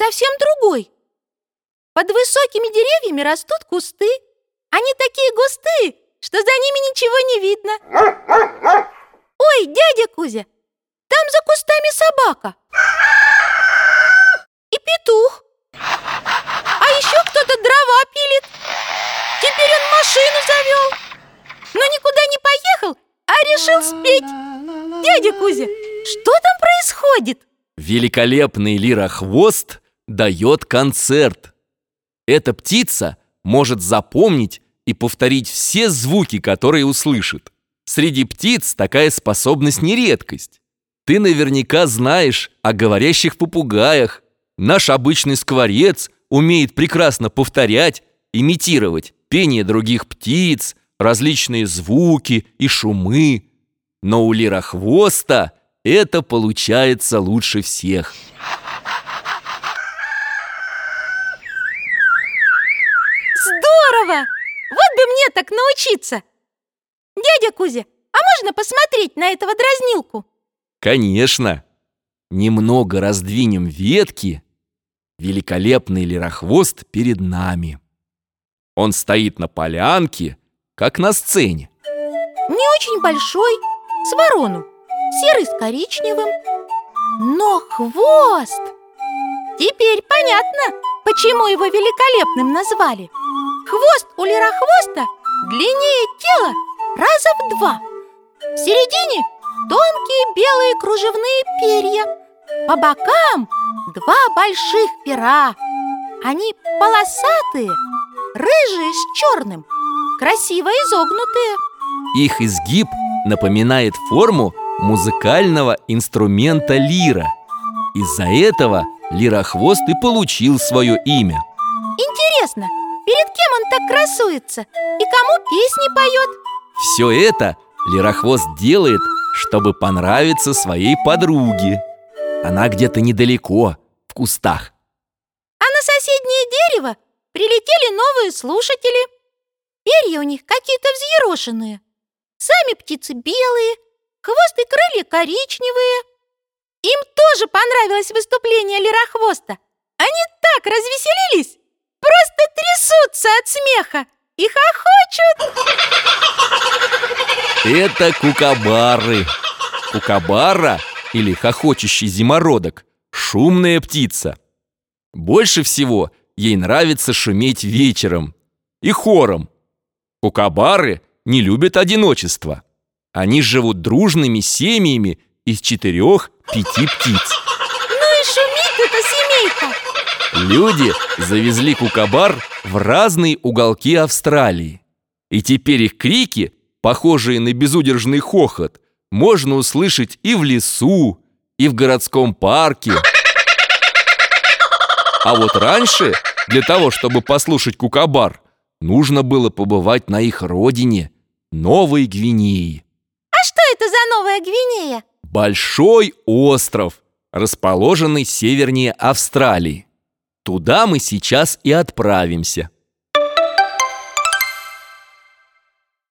совсем другой. Под высокими деревьями растут кусты. Они такие густые, что за ними ничего не видно. Ой, дядя Кузя, там за кустами собака. И петух. А еще кто-то дрова пилит. Теперь он машину завел. Но никуда не поехал, а решил спеть. Дядя Кузя, что там происходит? Великолепный лирохвост дает концерт. Эта птица может запомнить и повторить все звуки, которые услышит. Среди птиц такая способность не редкость. Ты наверняка знаешь о говорящих попугаях. Наш обычный скворец умеет прекрасно повторять, имитировать пение других птиц, различные звуки и шумы. Но у лирохвоста это получается лучше всех. Здорово! Вот бы мне так научиться! Дядя Кузя, а можно посмотреть на этого дразнилку? Конечно! Немного раздвинем ветки. Великолепный лирохвост перед нами. Он стоит на полянке, как на сцене. Не очень большой, с ворону, серый с коричневым. Но хвост! Теперь понятно, почему его великолепным назвали. Лирохвоста длиннее тела раза в два. В середине тонкие белые кружевные перья. По бокам два больших пера. Они полосатые, рыжие с черным, красиво изогнутые. Их изгиб напоминает форму музыкального инструмента лира. Из-за этого лирохвост и получил свое имя. Интересно, перед кем он так красуется и кому песни поет? Все это лирохвост делает, чтобы понравиться своей подруге. Она где-то недалеко, в кустах. А на соседнее дерево прилетели новые слушатели. Перья у них какие-то взъерошенные. Сами птицы белые, хвост и крылья коричневые. Им тоже понравилось выступление лирохвоста. Они так развеселились, просто трясутся от смеха и хохочут. Это кукабары. Кукабара или хохочущий зимородок – шумная птица. Больше всего ей нравится шуметь вечером и хором. Кукабары не любят одиночество. Они живут дружными семьями из четырех-пяти птиц. Ну и шумит эта семейка. Люди завезли кукабар в разные уголки Австралии. И теперь их крики, похожие на безудержный хохот, можно услышать и в лесу, и в городском парке. А вот раньше, для того, чтобы послушать кукабар, нужно было побывать на их родине, Новой Гвинеи. А что это за Новая Гвинея? Большой остров, расположенный севернее Австралии. Туда мы сейчас и отправимся.